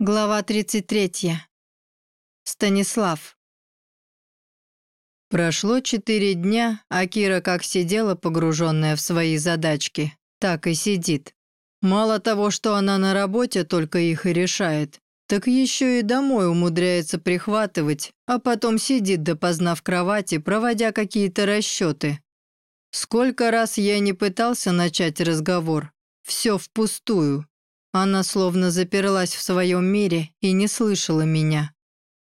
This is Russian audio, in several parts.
Глава 33. Станислав. Прошло четыре дня, а Кира как сидела, погруженная в свои задачки, так и сидит. Мало того, что она на работе только их и решает, так еще и домой умудряется прихватывать, а потом сидит допоздна в кровати, проводя какие-то расчеты. Сколько раз я не пытался начать разговор, все впустую. Она словно заперлась в своем мире и не слышала меня.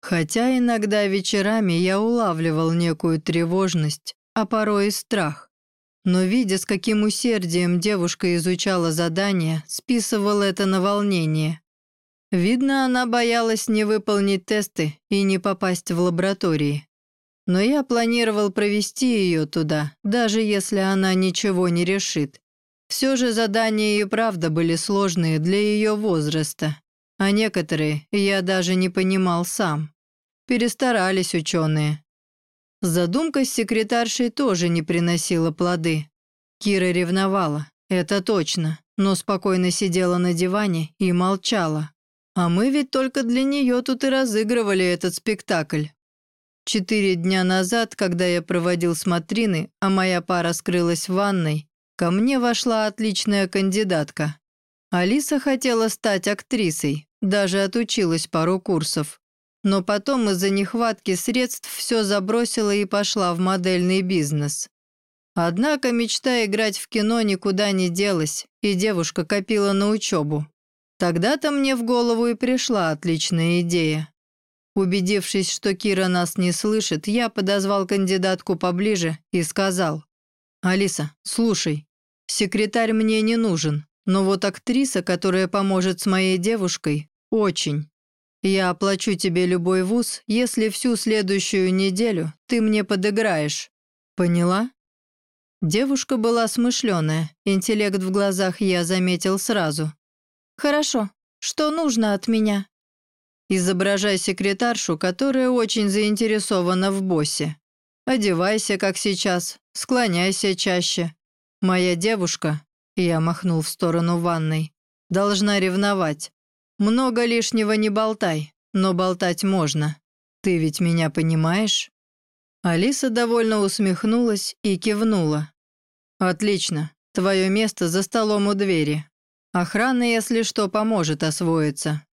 Хотя иногда вечерами я улавливал некую тревожность, а порой и страх. Но видя, с каким усердием девушка изучала задание, списывал это на волнение. Видно, она боялась не выполнить тесты и не попасть в лаборатории. Но я планировал провести ее туда, даже если она ничего не решит. Все же задания и правда были сложные для ее возраста, а некоторые я даже не понимал сам. Перестарались ученые. Задумка с секретаршей тоже не приносила плоды. Кира ревновала, это точно, но спокойно сидела на диване и молчала. А мы ведь только для нее тут и разыгрывали этот спектакль. Четыре дня назад, когда я проводил смотрины, а моя пара скрылась в ванной, Ко мне вошла отличная кандидатка. Алиса хотела стать актрисой, даже отучилась пару курсов. Но потом из-за нехватки средств все забросила и пошла в модельный бизнес. Однако мечта играть в кино никуда не делась, и девушка копила на учебу. Тогда-то мне в голову и пришла отличная идея. Убедившись, что Кира нас не слышит, я подозвал кандидатку поближе и сказал, «Алиса, слушай, Секретарь мне не нужен, но вот актриса, которая поможет с моей девушкой, очень. Я оплачу тебе любой вуз, если всю следующую неделю ты мне подыграешь. Поняла?» Девушка была смышленая, интеллект в глазах я заметил сразу. «Хорошо. Что нужно от меня?» «Изображай секретаршу, которая очень заинтересована в боссе. Одевайся, как сейчас, склоняйся чаще, «Моя девушка», — я махнул в сторону ванной, — «должна ревновать. Много лишнего не болтай, но болтать можно. Ты ведь меня понимаешь?» Алиса довольно усмехнулась и кивнула. «Отлично. Твое место за столом у двери. Охрана, если что, поможет освоиться.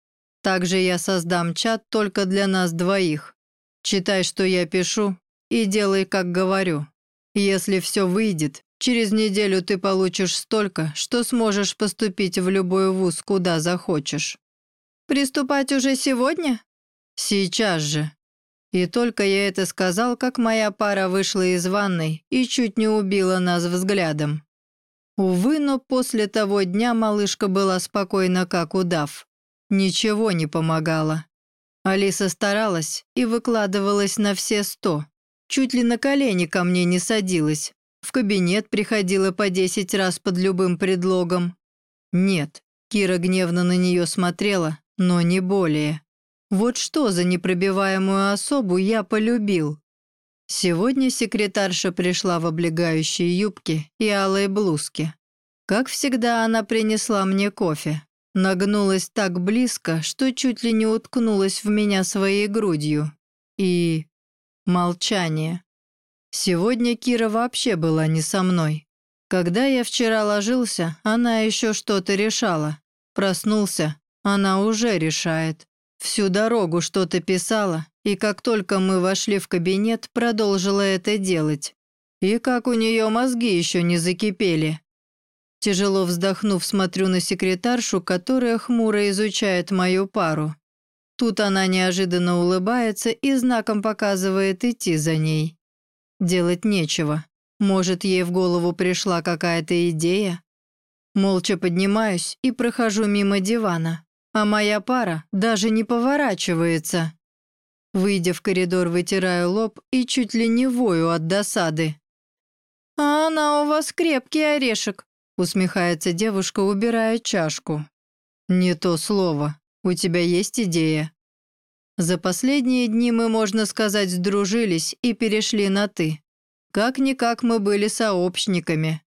Также я создам чат только для нас двоих. Читай, что я пишу, и делай, как говорю. Если все выйдет, Через неделю ты получишь столько, что сможешь поступить в любой вуз, куда захочешь». «Приступать уже сегодня?» «Сейчас же». И только я это сказал, как моя пара вышла из ванной и чуть не убила нас взглядом. Увы, но после того дня малышка была спокойна, как удав. Ничего не помогало. Алиса старалась и выкладывалась на все сто. Чуть ли на колени ко мне не садилась, в кабинет приходила по десять раз под любым предлогом. Нет, Кира гневно на нее смотрела, но не более. Вот что за непробиваемую особу я полюбил. Сегодня секретарша пришла в облегающей юбке и алой блузке. Как всегда, она принесла мне кофе. Нагнулась так близко, что чуть ли не уткнулась в меня своей грудью. И... молчание. Сегодня Кира вообще была не со мной. Когда я вчера ложился, она еще что-то решала. Проснулся, она уже решает. Всю дорогу что-то писала, и как только мы вошли в кабинет, продолжила это делать. И как у нее мозги еще не закипели. Тяжело вздохнув, смотрю на секретаршу, которая хмуро изучает мою пару. Тут она неожиданно улыбается и знаком показывает идти за ней. Делать нечего. Может, ей в голову пришла какая-то идея? Молча поднимаюсь и прохожу мимо дивана, а моя пара даже не поворачивается. Выйдя в коридор, вытираю лоб и чуть ли не вою от досады. «А она у вас крепкий орешек», — усмехается девушка, убирая чашку. «Не то слово. У тебя есть идея?» За последние дни мы, можно сказать, сдружились и перешли на «ты». Как-никак мы были сообщниками.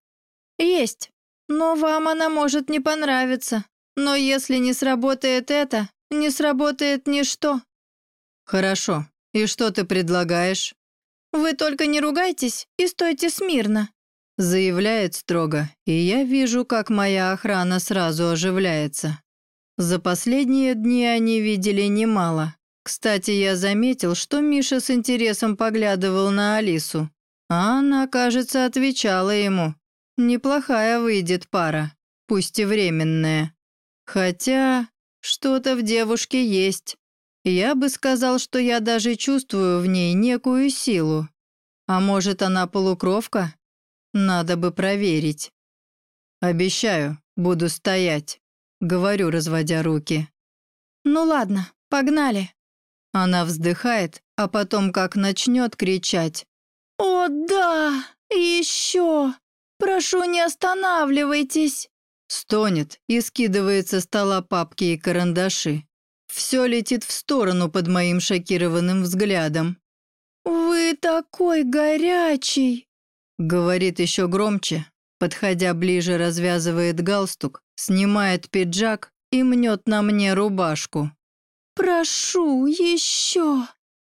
«Есть. Но вам она может не понравиться. Но если не сработает это, не сработает ничто». «Хорошо. И что ты предлагаешь?» «Вы только не ругайтесь и стойте смирно», заявляет строго, и я вижу, как моя охрана сразу оживляется. За последние дни они видели немало. Кстати, я заметил, что Миша с интересом поглядывал на Алису, а она, кажется, отвечала ему. Неплохая выйдет пара, пусть и временная. Хотя что-то в девушке есть. Я бы сказал, что я даже чувствую в ней некую силу. А может, она полукровка? Надо бы проверить. Обещаю, буду стоять. Говорю, разводя руки. «Ну ладно, погнали». Она вздыхает, а потом как начнет кричать. «О, да! Еще! Прошу, не останавливайтесь!» Стонет и скидывает со стола папки и карандаши. Все летит в сторону под моим шокированным взглядом. «Вы такой горячий!» Говорит еще громче, подходя ближе, развязывает галстук, снимает пиджак и мнет на мне рубашку. «Прошу, еще!»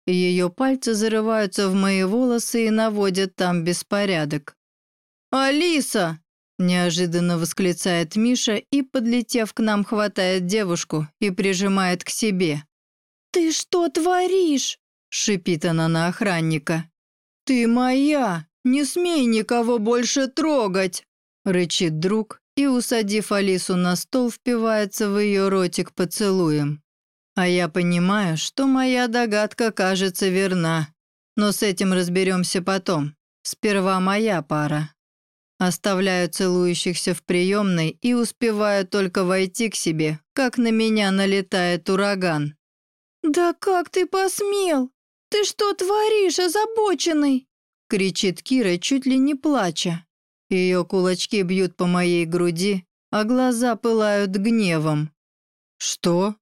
Ее пальцы зарываются в мои волосы и наводят там беспорядок. «Алиса!» – неожиданно восклицает Миша и, подлетев к нам, хватает девушку и прижимает к себе. «Ты что творишь?» – шипит она на охранника. «Ты моя! Не смей никого больше трогать!» – рычит друг и, усадив Алису на стол, впивается в ее ротик поцелуем. А я понимаю, что моя догадка кажется верна. Но с этим разберемся потом. Сперва моя пара. Оставляю целующихся в приемной и успеваю только войти к себе, как на меня налетает ураган. «Да как ты посмел? Ты что творишь, озабоченный?» кричит Кира, чуть ли не плача. Ее кулачки бьют по моей груди, а глаза пылают гневом. «Что?»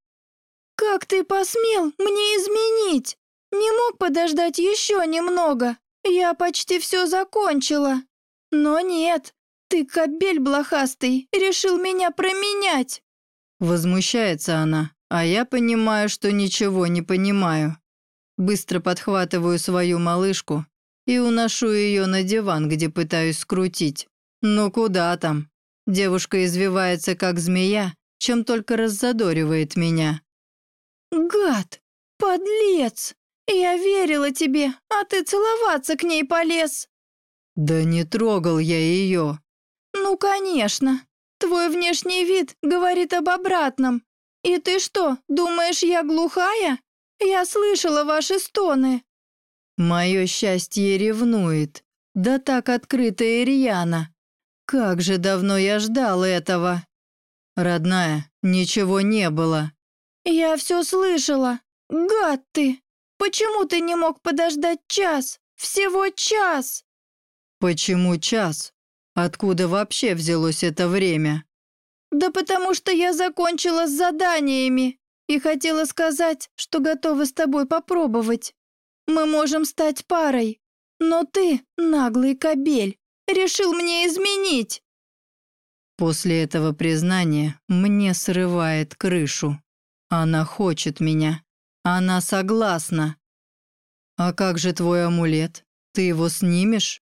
«Как ты посмел мне изменить? Не мог подождать еще немного? Я почти все закончила. Но нет, ты, кобель блохастый, решил меня променять!» Возмущается она, а я понимаю, что ничего не понимаю. Быстро подхватываю свою малышку и уношу ее на диван, где пытаюсь скрутить. Ну куда там? Девушка извивается, как змея, чем только раззадоривает меня. «Гад! Подлец! Я верила тебе, а ты целоваться к ней полез!» «Да не трогал я ее!» «Ну, конечно! Твой внешний вид говорит об обратном. И ты что, думаешь, я глухая? Я слышала ваши стоны!» Мое счастье ревнует. Да так открыто и рьяно. Как же давно я ждал этого. Родная, ничего не было. «Я все слышала. Гад ты! Почему ты не мог подождать час? Всего час!» «Почему час? Откуда вообще взялось это время?» «Да потому что я закончила с заданиями и хотела сказать, что готова с тобой попробовать. Мы можем стать парой, но ты, наглый кобель, решил мне изменить!» После этого признания мне срывает крышу. Она хочет меня. Она согласна. А как же твой амулет? Ты его снимешь?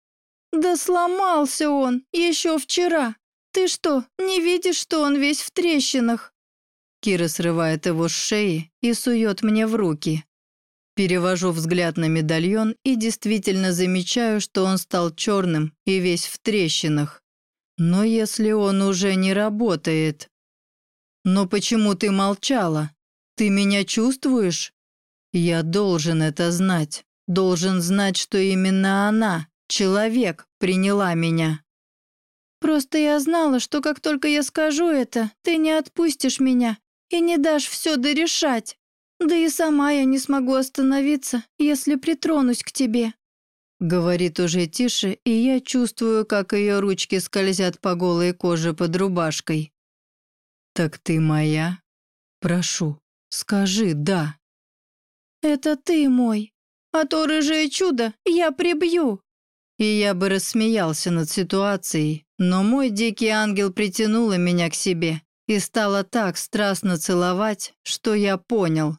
Да сломался он еще вчера. Ты что, не видишь, что он весь в трещинах? Кира срывает его с шеи и сует мне в руки. Перевожу взгляд на медальон и действительно замечаю, что он стал черным и весь в трещинах. Но если он уже не работает... «Но почему ты молчала? Ты меня чувствуешь?» «Я должен это знать. Должен знать, что именно она, человек, приняла меня». «Просто я знала, что как только я скажу это, ты не отпустишь меня и не дашь все дорешать. Да и сама я не смогу остановиться, если притронусь к тебе». Говорит уже тише, и я чувствую, как ее ручки скользят по голой коже под рубашкой. «Так ты моя? Прошу, скажи «да». «Это ты мой, а то рыжее чудо я прибью». И я бы рассмеялся над ситуацией, но мой дикий ангел притянула меня к себе и стала так страстно целовать, что я понял.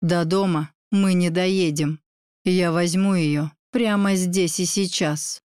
До дома мы не доедем. Я возьму ее прямо здесь и сейчас.